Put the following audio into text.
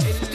show.